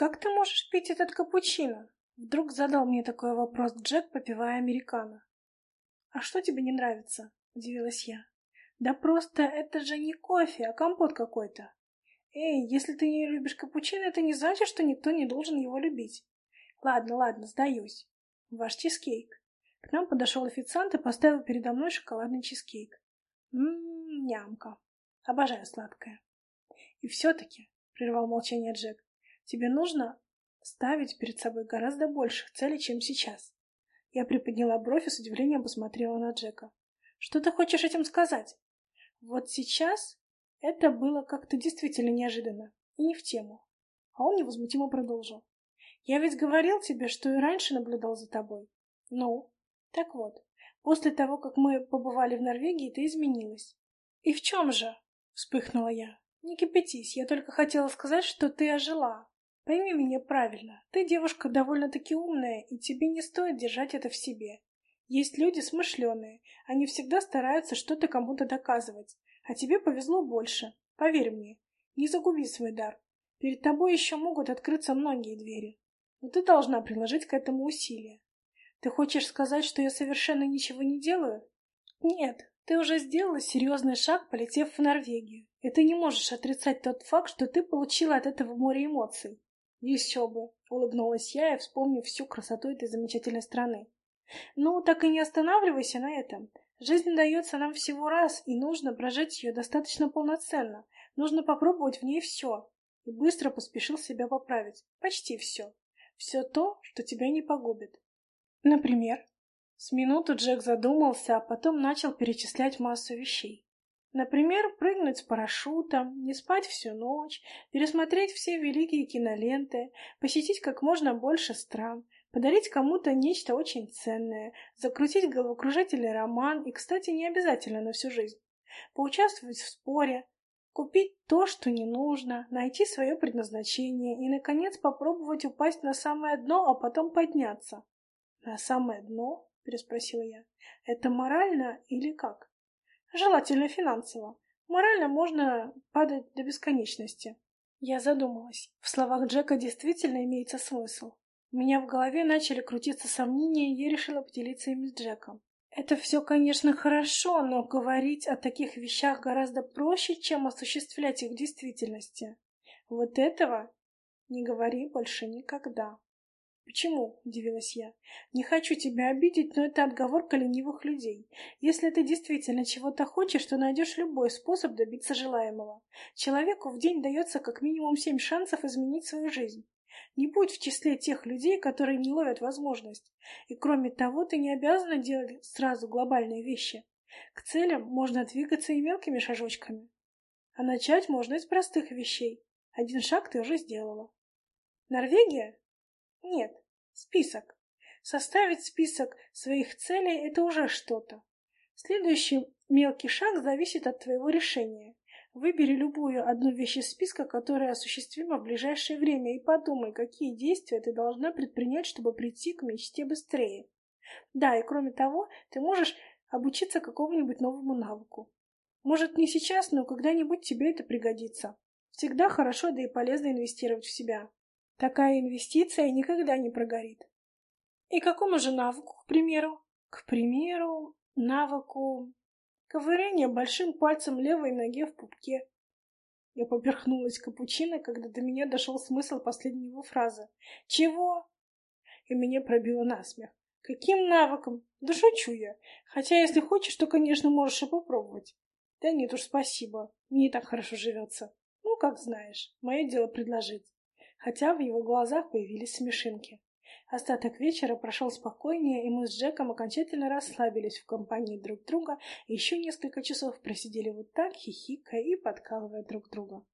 «Как ты можешь пить этот капучино?» Вдруг задал мне такой вопрос Джек, попивая американо. «А что тебе не нравится?» — удивилась я. «Да просто это же не кофе, а компот какой-то». «Эй, если ты не любишь капучино, это не значит, что никто не должен его любить». «Ладно, ладно, сдаюсь. Ваш чизкейк». К нам подошел официант и поставил передо мной шоколадный чизкейк. Ммм, нямка. Обожаю сладкое. И все-таки, — прервал молчание Джек, — тебе нужно ставить перед собой гораздо больших целей, чем сейчас. Я приподняла бровь и с удивлением посмотрела на Джека. Что ты хочешь этим сказать? Вот сейчас это было как-то действительно неожиданно и не в тему. А он невозмутимо продолжил. Я ведь говорил тебе, что и раньше наблюдал за тобой. Ну, так вот, после того, как мы побывали в Норвегии, ты изменилась. И в чем же? Вспыхнула я. Не кипятись, я только хотела сказать, что ты ожила. Пойми меня правильно, ты девушка довольно-таки умная, и тебе не стоит держать это в себе. Есть люди смышленые, они всегда стараются что-то кому-то доказывать, а тебе повезло больше, поверь мне. Не загуби свой дар. Перед тобой еще могут открыться многие двери. Но ты должна приложить к этому усилия. Ты хочешь сказать, что я совершенно ничего не делаю? Нет, ты уже сделала серьезный шаг, полетев в Норвегию. И ты не можешь отрицать тот факт, что ты получила от этого море эмоций. Еще бы, улыбнулась я и вспомнив всю красоту этой замечательной страны. Ну, так и не останавливайся на этом. Жизнь дается нам всего раз, и нужно прожить ее достаточно полноценно. Нужно попробовать в ней все. И быстро поспешил себя поправить. Почти все. Все то, что тебя не погубит. Например? С минуту Джек задумался, а потом начал перечислять массу вещей. Например, прыгнуть с парашютом, не спать всю ночь, пересмотреть все великие киноленты, посетить как можно больше стран, подарить кому-то нечто очень ценное, закрутить головокружительный роман и, кстати, не обязательно на всю жизнь, поучаствовать в споре, купить то, что не нужно, найти свое предназначение и, наконец, попробовать упасть на самое дно, а потом подняться. На самое дно? — переспросила я. «Это морально или как?» «Желательно финансово. Морально можно падать до бесконечности». Я задумалась. В словах Джека действительно имеется смысл. У меня в голове начали крутиться сомнения, и я решила поделиться ими с Джеком. Это все, конечно, хорошо, но говорить о таких вещах гораздо проще, чем осуществлять их в действительности. Вот этого не говори больше никогда. «Почему?» — удивилась я. «Не хочу тебя обидеть, но это отговорка ленивых людей. Если ты действительно чего-то хочешь, то найдешь любой способ добиться желаемого. Человеку в день дается как минимум семь шансов изменить свою жизнь. Не будь в числе тех людей, которые не ловят возможность. И кроме того, ты не обязана делать сразу глобальные вещи. К целям можно двигаться и мелкими шажочками. А начать можно из простых вещей. Один шаг ты уже сделала. Норвегия? Нет, список. Составить список своих целей – это уже что-то. Следующий мелкий шаг зависит от твоего решения. Выбери любую одну вещь из списка, которая осуществима в ближайшее время, и подумай, какие действия ты должна предпринять, чтобы прийти к мечте быстрее. Да, и кроме того, ты можешь обучиться какому-нибудь новому навыку. Может, не сейчас, но когда-нибудь тебе это пригодится. Всегда хорошо, да и полезно инвестировать в себя. Такая инвестиция никогда не прогорит. И какому же навыку, к примеру? К примеру, навыку ковыряния большим пальцем левой ноги в пупке. Я поперхнулась капучино, когда до меня дошел смысл последней его фразы. «Чего?» И меня пробило насмех. «Каким навыком? Да шучу я. Хотя, если хочешь, то, конечно, можешь и попробовать». «Да нет уж, спасибо. Мне и так хорошо живется. Ну, как знаешь. Мое дело предложить» хотя в его глазах появились смешинки. Остаток вечера прошел спокойнее, и мы с Джеком окончательно расслабились в компании друг друга и еще несколько часов просидели вот так, хихикая и подкалывая друг друга.